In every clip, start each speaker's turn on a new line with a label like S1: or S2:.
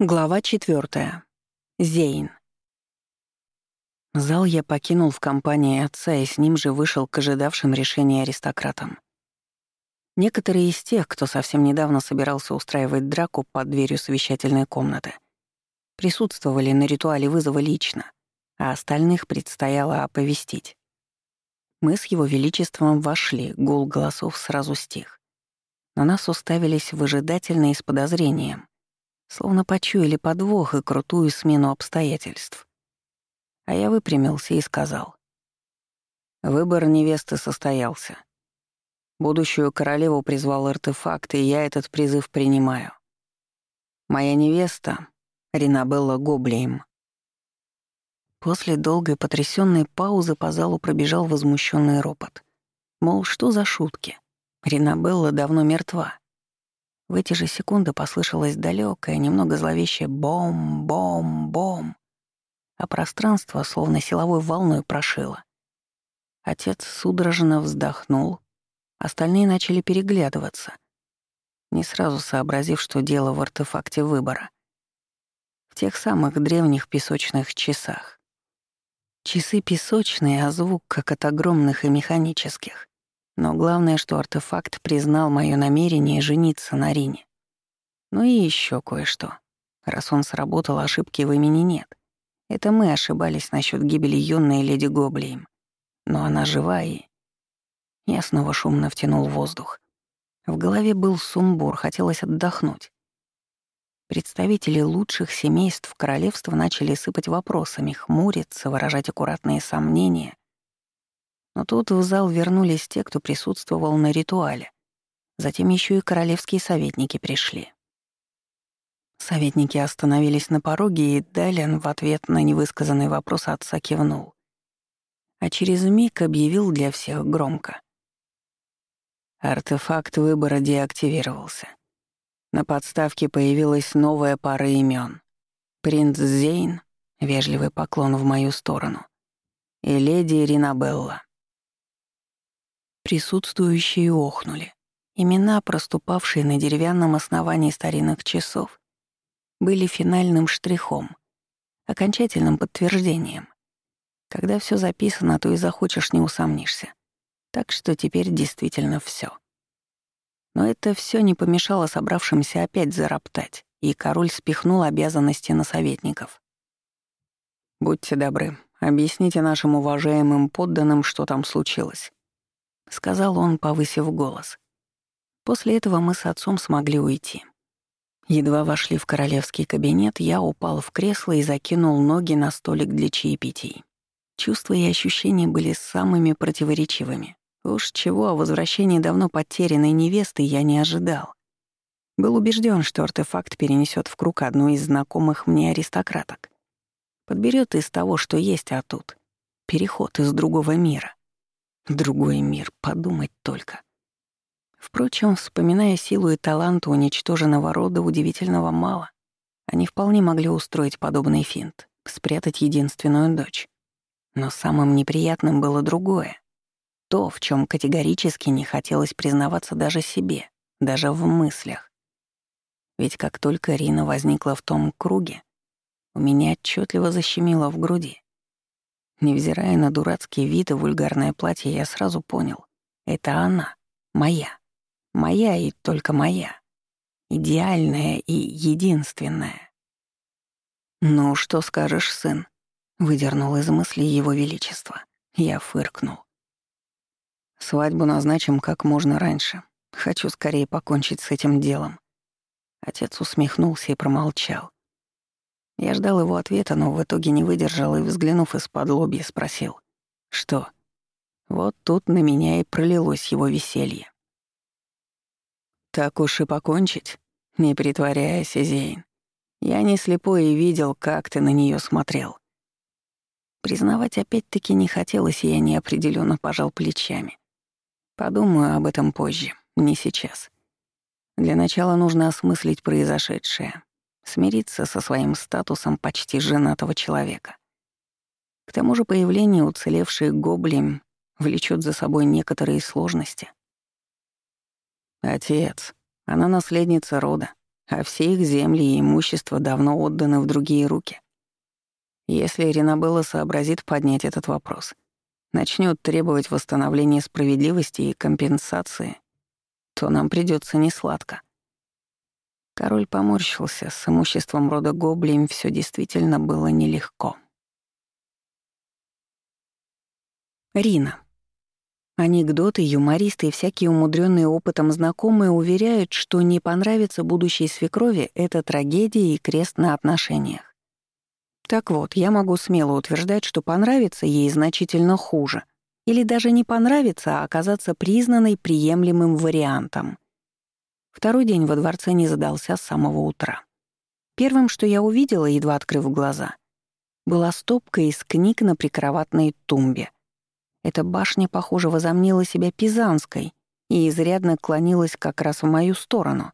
S1: Глава четвертая. Зейн. Зал я покинул в компании отца и с ним же вышел к ожидавшим решения аристократам. Некоторые из тех, кто совсем недавно собирался устраивать драку под дверью совещательной комнаты, присутствовали на ритуале вызова лично, а остальных предстояло оповестить. Мы с его величеством вошли, гул голосов сразу стих. На нас уставились выжидательно и с подозрением, словно почуяли подвох и крутую смену обстоятельств. А я выпрямился и сказал. Выбор невесты состоялся. Будущую королеву призвал артефакт, и я этот призыв принимаю. Моя невеста — Ринабелла Гоблейм. После долгой потрясённой паузы по залу пробежал возмущенный ропот. Мол, что за шутки? Ринабелла давно мертва. В эти же секунды послышалось далекое, немного зловещее «бом-бом-бом», а пространство словно силовой волной прошило. Отец судорожно вздохнул, остальные начали переглядываться, не сразу сообразив, что дело в артефакте выбора. В тех самых древних песочных часах. Часы песочные, а звук как от огромных и механических. Но главное, что артефакт признал мое намерение жениться на Рине. Ну и еще кое-что. Раз он сработал, ошибки в имени нет. Это мы ошибались насчет гибели юной леди Гоблием. Но она жива и... Я снова шумно втянул воздух. В голове был сумбур, хотелось отдохнуть. Представители лучших семейств королевства начали сыпать вопросами, хмуриться, выражать аккуратные сомнения — но тут в зал вернулись те, кто присутствовал на ритуале. Затем еще и королевские советники пришли. Советники остановились на пороге, и Далин в ответ на невысказанный вопрос отца кивнул. А через миг объявил для всех громко. Артефакт выбора деактивировался. На подставке появилась новая пара имен. Принц Зейн, вежливый поклон в мою сторону, и леди Ринабелла. Присутствующие охнули. Имена, проступавшие на деревянном основании старинных часов, были финальным штрихом, окончательным подтверждением. Когда все записано, то и захочешь, не усомнишься. Так что теперь действительно все. Но это все не помешало собравшимся опять зароптать, и король спихнул обязанности на советников. «Будьте добры, объясните нашим уважаемым подданным, что там случилось», — сказал он, повысив голос. После этого мы с отцом смогли уйти. Едва вошли в королевский кабинет, я упал в кресло и закинул ноги на столик для чаепитий. Чувства и ощущения были самыми противоречивыми. Уж чего о возвращении давно потерянной невесты я не ожидал. Был убежден, что артефакт перенесет в круг одну из знакомых мне аристократок. Подберет из того, что есть, а тут — переход из другого мира. Другой мир, подумать только. Впрочем, вспоминая силу и талант уничтоженного рода, удивительного мало. Они вполне могли устроить подобный финт, спрятать единственную дочь. Но самым неприятным было другое. То, в чем категорически не хотелось признаваться даже себе, даже в мыслях. Ведь как только Рина возникла в том круге, у меня отчетливо защемило в груди. Невзирая на дурацкий вид и вульгарное платье, я сразу понял — это она, моя. Моя и только моя. Идеальная и единственная. «Ну, что скажешь, сын?» — выдернул из мысли его величество. Я фыркнул. «Свадьбу назначим как можно раньше. Хочу скорее покончить с этим делом». Отец усмехнулся и промолчал. Я ждал его ответа, но в итоге не выдержал и, взглянув из-под лобья, спросил. «Что?» Вот тут на меня и пролилось его веселье. «Так уж и покончить?» Не притворяйся, Зейн. Я не слепой и видел, как ты на нее смотрел. Признавать опять-таки не хотелось, и я неопределенно пожал плечами. Подумаю об этом позже, не сейчас. Для начала нужно осмыслить произошедшее, смириться со своим статусом почти женатого человека. К тому же появление уцелевшей гоблин влечет за собой некоторые сложности. «Отец, она наследница рода. а все их земли и имущество давно отданы в другие руки. Если Ринабелла сообразит поднять этот вопрос, начнет требовать восстановления справедливости и компенсации, то нам придется несладко. Король поморщился, с имуществом рода Гоблин все действительно было нелегко. Рина. Анекдоты, юмористы и всякие умудренные опытом знакомые уверяют, что не понравится будущей свекрови — это трагедия и крест на отношениях. Так вот, я могу смело утверждать, что понравится ей значительно хуже. Или даже не понравится, а оказаться признанной приемлемым вариантом. Второй день во дворце не задался с самого утра. Первым, что я увидела, едва открыв глаза, была стопка из книг на прикроватной тумбе. Эта башня, похоже, возомнила себя пизанской и изрядно клонилась как раз в мою сторону.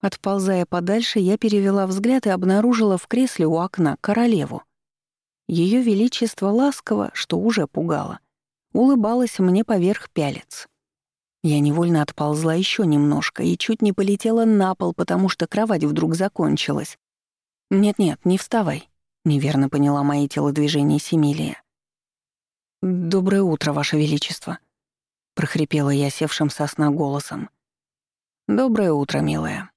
S1: Отползая подальше, я перевела взгляд и обнаружила в кресле у окна королеву. Ее величество ласково, что уже пугало, улыбалась мне поверх пялец. Я невольно отползла еще немножко и чуть не полетела на пол, потому что кровать вдруг закончилась. «Нет-нет, не вставай», — неверно поняла мои телодвижения Семилия. «Доброе утро, Ваше Величество», — прохрипела я севшим со сна голосом. «Доброе утро, милая.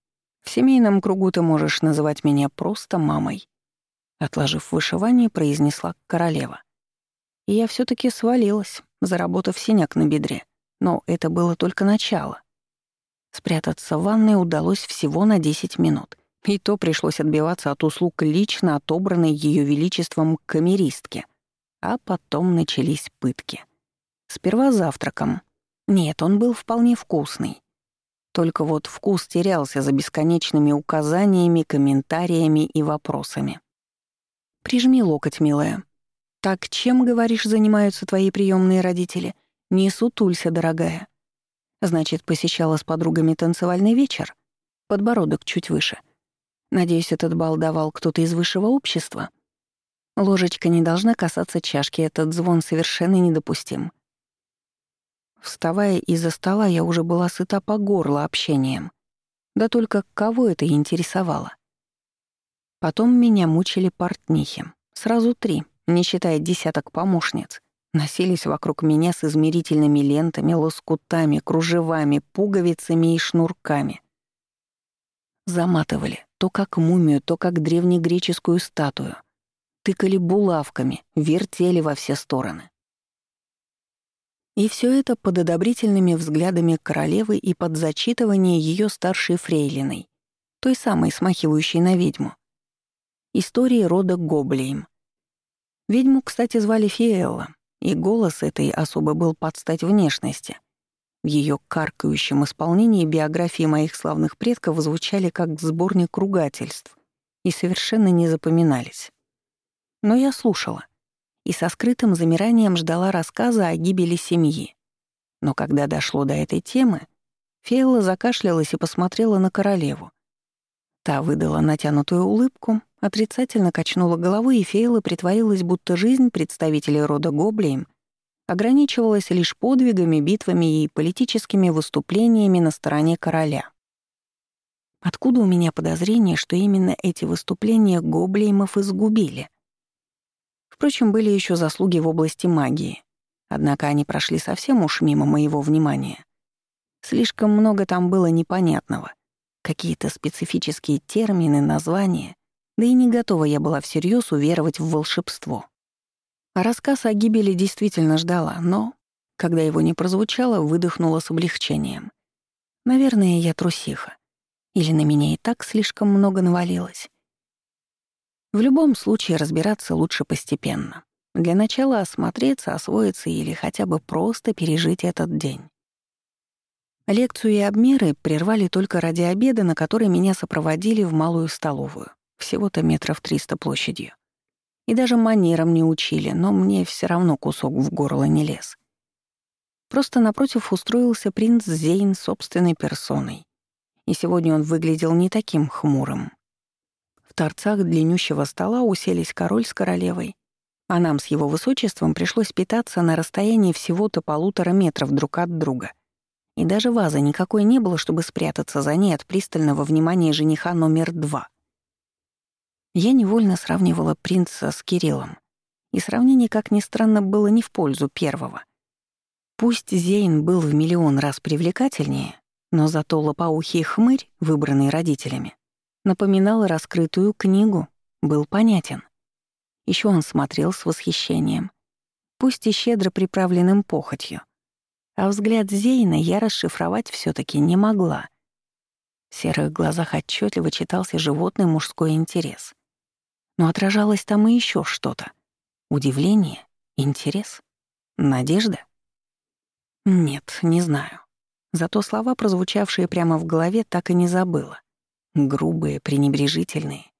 S1: В семейном кругу ты можешь называть меня просто мамой», — отложив вышивание, произнесла королева. И я все таки свалилась, заработав синяк на бедре. Но это было только начало. Спрятаться в ванной удалось всего на 10 минут. И то пришлось отбиваться от услуг лично отобранной Ее Величеством камеристки. А потом начались пытки. Сперва завтраком. Нет, он был вполне вкусный. Только вот вкус терялся за бесконечными указаниями, комментариями и вопросами. «Прижми локоть, милая. Так чем, говоришь, занимаются твои приемные родители?» Не сутулься, дорогая. Значит, посещала с подругами танцевальный вечер? Подбородок чуть выше. Надеюсь, этот бал давал кто-то из высшего общества? Ложечка не должна касаться чашки, этот звон совершенно недопустим. Вставая из-за стола, я уже была сыта по горло общением. Да только кого это интересовало? Потом меня мучили портнихи. Сразу три, не считая десяток помощниц носились вокруг меня с измерительными лентами, лоскутами, кружевами, пуговицами и шнурками. Заматывали, то как мумию, то как древнегреческую статую. Тыкали булавками, вертели во все стороны. И все это под одобрительными взглядами королевы и под зачитывание ее старшей фрейлиной, той самой смахивающей на ведьму. Истории рода Гоблейм. Ведьму, кстати, звали Фиэлла, и голос этой особы был под стать внешности. В ее каркающем исполнении биографии моих славных предков звучали как сборник ругательств и совершенно не запоминались. Но я слушала и со скрытым замиранием ждала рассказа о гибели семьи. Но когда дошло до этой темы, Фейла закашлялась и посмотрела на королеву. Та выдала натянутую улыбку, отрицательно качнула головой, и Фейла притворилась, будто жизнь представителей рода Гоблием ограничивалась лишь подвигами, битвами и политическими выступлениями на стороне короля. Откуда у меня подозрение, что именно эти выступления Гоблеймов изгубили? Впрочем, были еще заслуги в области магии. Однако они прошли совсем уж мимо моего внимания. Слишком много там было непонятного какие-то специфические термины, названия, да и не готова я была всерьез уверовать в волшебство. А рассказ о гибели действительно ждала, но, когда его не прозвучало, выдохнула с облегчением. Наверное, я трусиха. Или на меня и так слишком много навалилось. В любом случае разбираться лучше постепенно. Для начала осмотреться, освоиться или хотя бы просто пережить этот день. Лекцию и обмеры прервали только ради обеда, на который меня сопроводили в малую столовую, всего-то метров триста площадью. И даже манерам не учили, но мне все равно кусок в горло не лез. Просто напротив устроился принц Зейн собственной персоной. И сегодня он выглядел не таким хмурым. В торцах длиннющего стола уселись король с королевой, а нам с его высочеством пришлось питаться на расстоянии всего-то полутора метров друг от друга — И даже вазы никакой не было, чтобы спрятаться за ней от пристального внимания жениха номер два. Я невольно сравнивала принца с Кириллом. И сравнение, как ни странно, было не в пользу первого. Пусть Зейн был в миллион раз привлекательнее, но зато лопоухий хмырь, выбранный родителями, напоминал раскрытую книгу, был понятен. Еще он смотрел с восхищением, пусть и щедро приправленным похотью. А взгляд Зейна я расшифровать все таки не могла. В серых глазах отчетливо читался животный мужской интерес. Но отражалось там и еще что-то. Удивление, интерес, надежда. Нет, не знаю. Зато слова, прозвучавшие прямо в голове, так и не забыла. Грубые, пренебрежительные,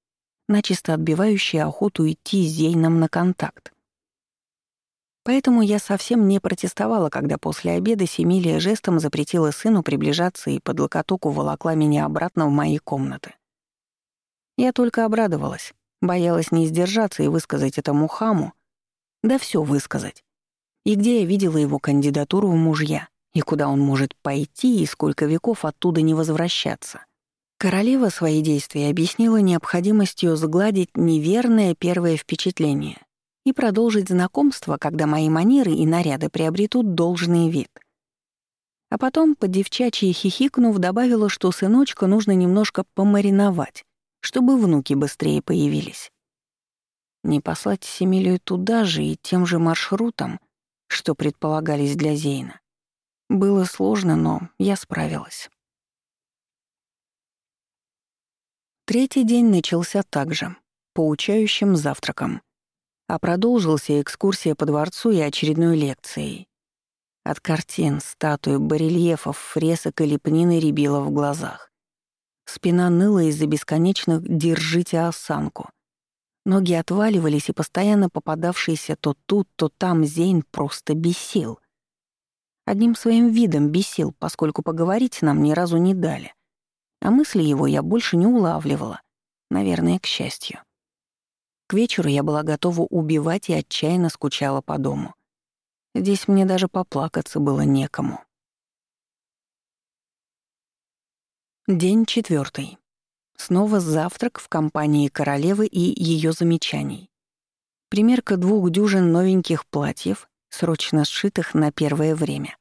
S1: начисто отбивающие охоту идти с Зейном на контакт. Поэтому я совсем не протестовала, когда после обеда Семилия жестом запретила сыну приближаться и под локоток уволокла меня обратно в мои комнаты. Я только обрадовалась, боялась не сдержаться и высказать этому хаму, да все высказать. И где я видела его кандидатуру в мужья, и куда он может пойти, и сколько веков оттуда не возвращаться. Королева свои действия объяснила необходимостью сгладить неверное первое впечатление и продолжить знакомство, когда мои манеры и наряды приобретут должный вид. А потом, по девчачьи хихикнув, добавила, что сыночка нужно немножко помариновать, чтобы внуки быстрее появились. Не послать Семилию туда же и тем же маршрутом, что предполагались для Зейна. Было сложно, но я справилась. Третий день начался так же, поучающим завтраком, а продолжился экскурсия по дворцу и очередной лекцией. От картин, статуй, барельефов, фресок и лепнины рябило в глазах. Спина ныла из-за бесконечных «держите осанку». Ноги отваливались, и постоянно попадавшийся то тут, то там Зейн просто бесил. Одним своим видом бесил, поскольку поговорить нам ни разу не дали. А мысли его я больше не улавливала. Наверное, к счастью. К вечеру я была готова убивать и отчаянно скучала по дому. Здесь мне даже поплакаться было некому. День четвертый. Снова завтрак в компании королевы и ее замечаний. Примерка двух дюжин новеньких платьев, срочно сшитых на первое время.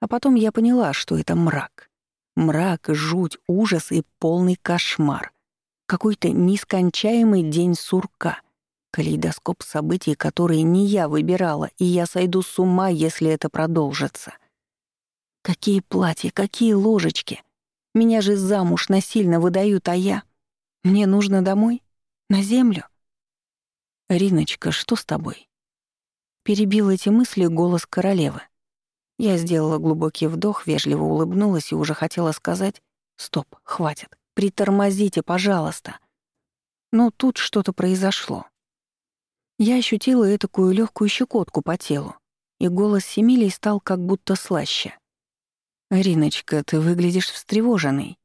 S1: А потом я поняла, что это мрак. Мрак, жуть, ужас и полный кошмар. Какой-то нескончаемый день сурка. Калейдоскоп событий, которые не я выбирала, и я сойду с ума, если это продолжится. Какие платья, какие ложечки. Меня же замуж насильно выдают, а я... Мне нужно домой? На землю? «Риночка, что с тобой?» Перебил эти мысли голос королевы. Я сделала глубокий вдох, вежливо улыбнулась и уже хотела сказать «Стоп, хватит, притормозите, пожалуйста». Но тут что-то произошло. Я ощутила этакую легкую щекотку по телу, и голос Семилии стал как будто слаще. «Риночка, ты выглядишь встревоженной.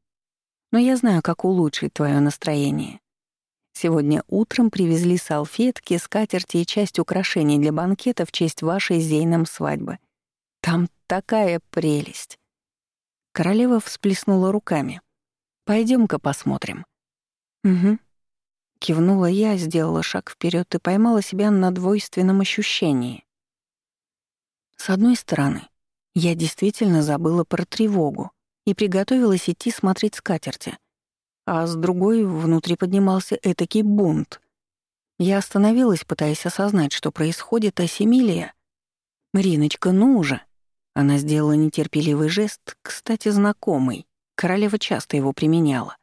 S1: Но я знаю, как улучшить твое настроение. Сегодня утром привезли салфетки, скатерти и часть украшений для банкета в честь вашей Зейном свадьбы. Там такая прелесть. Королева всплеснула руками. Пойдем-ка посмотрим. Угу. Кивнула я, сделала шаг вперед и поймала себя на двойственном ощущении. С одной стороны, я действительно забыла про тревогу и приготовилась идти смотреть скатерти, а с другой внутри поднимался этакий бунт. Я остановилась, пытаясь осознать, что происходит, а Семилия... «Риночка, ну уже!» Она сделала нетерпеливый жест, кстати, знакомый. Королева часто его применяла.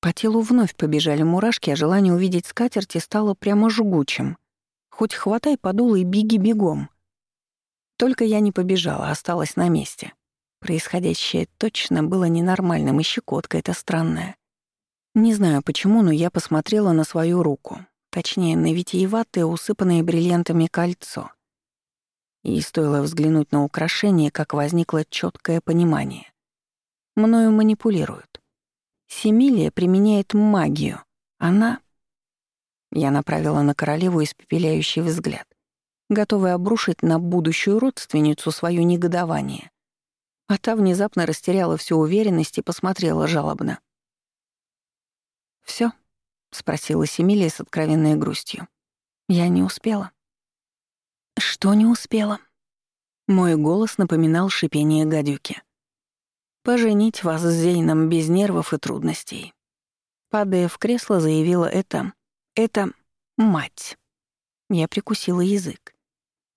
S1: По телу вновь побежали мурашки, а желание увидеть скатерти стало прямо жгучим. Хоть хватай подул и беги бегом. Только я не побежала, осталась на месте. Происходящее точно было ненормальным, и щекотка эта странная. Не знаю почему, но я посмотрела на свою руку. Точнее, на витиеватое, усыпанное бриллиантами кольцо — и стоило взглянуть на украшение, как возникло четкое понимание. Мною манипулируют. Семилия применяет магию. Она... Я направила на королеву испепеляющий взгляд, готовый обрушить на будущую родственницу свое негодование. А та внезапно растеряла всю уверенность и посмотрела жалобно. Все? спросила Семилия с откровенной грустью. «Я не успела». «Что не успела?» Мой голос напоминал шипение гадюки. «Поженить вас с Зейном без нервов и трудностей». Падая в кресло, заявила это... это... мать. Я прикусила язык.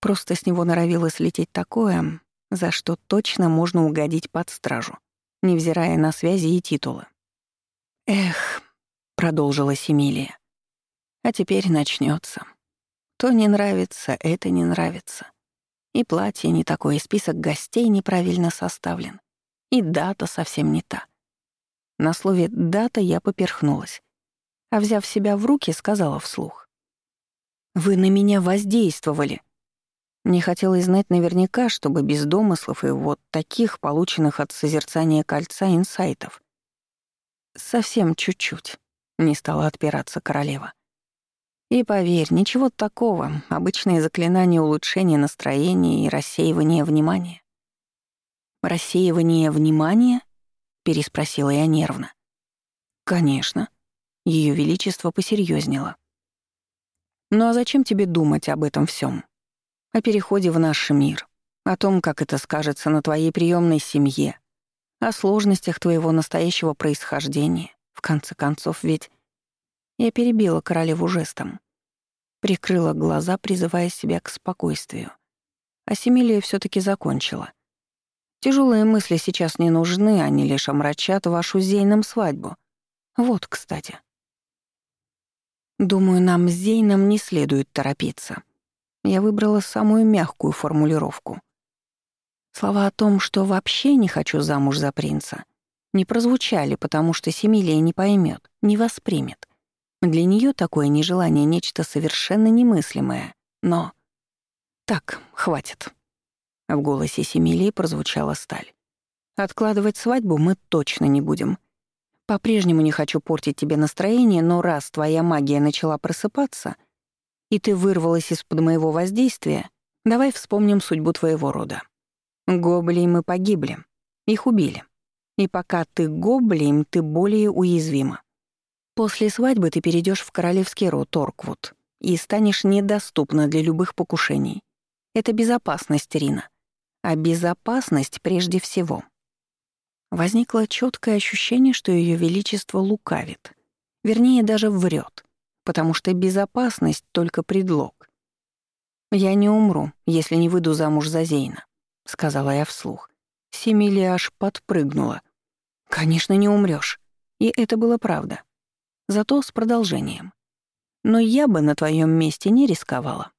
S1: Просто с него норовило слететь такое, за что точно можно угодить под стражу, невзирая на связи и титулы. «Эх», — продолжила Семилия, — «а теперь начнется. То не нравится, это не нравится. И платье не такое, и список гостей неправильно составлен. И дата совсем не та. На слове «дата» я поперхнулась. А взяв себя в руки, сказала вслух. «Вы на меня воздействовали». Не хотелось знать наверняка, чтобы без домыслов и вот таких, полученных от созерцания кольца инсайтов. Совсем чуть-чуть, не стала отпираться королева. И поверь, ничего такого, обычные заклинания улучшения настроения и рассеивания внимания. «Рассеивание внимания?» — переспросила я нервно. «Конечно». Ее Величество посерьезнело. «Ну а зачем тебе думать об этом всем? О переходе в наш мир, о том, как это скажется на твоей приемной семье, о сложностях твоего настоящего происхождения. В конце концов, ведь я перебила королеву жестом. Прикрыла глаза, призывая себя к спокойствию. А Семилия все таки закончила. Тяжелые мысли сейчас не нужны, они лишь омрачат вашу Зейном свадьбу. Вот, кстати. Думаю, нам с Зейном не следует торопиться. Я выбрала самую мягкую формулировку. Слова о том, что вообще не хочу замуж за принца, не прозвучали, потому что Семилия не поймет, не воспримет. Для нее такое нежелание — нечто совершенно немыслимое. Но... Так, хватит. В голосе Семилии прозвучала сталь. Откладывать свадьбу мы точно не будем. По-прежнему не хочу портить тебе настроение, но раз твоя магия начала просыпаться, и ты вырвалась из-под моего воздействия, давай вспомним судьбу твоего рода. Гоблей мы погибли. Их убили. И пока ты гоблем, ты более уязвима. После свадьбы ты перейдешь в королевский род Торквуд и станешь недоступна для любых покушений. Это безопасность, Рина. А безопасность прежде всего. Возникло четкое ощущение, что Ее Величество лукавит. Вернее, даже врет, потому что безопасность — только предлог. «Я не умру, если не выйду замуж за Зейна», — сказала я вслух. Семилия аж подпрыгнула. «Конечно, не умрёшь». И это было правда зато с продолжением. Но я бы на твоем месте не рисковала.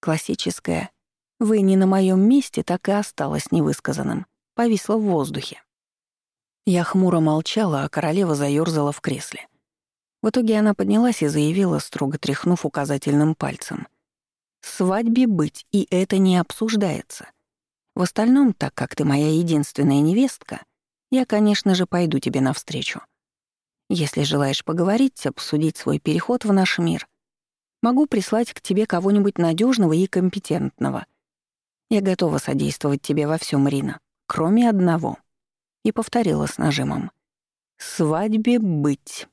S1: Классическое «Вы не на моем месте» так и осталось невысказанным, повисло в воздухе. Я хмуро молчала, а королева заёрзала в кресле. В итоге она поднялась и заявила, строго тряхнув указательным пальцем. «Свадьбе быть, и это не обсуждается. В остальном, так как ты моя единственная невестка, я, конечно же, пойду тебе навстречу. Если желаешь поговорить, обсудить свой переход в наш мир, могу прислать к тебе кого-нибудь надежного и компетентного. Я готова содействовать тебе во всем, Рина, кроме одного. И повторила с нажимом. «Свадьбе быть».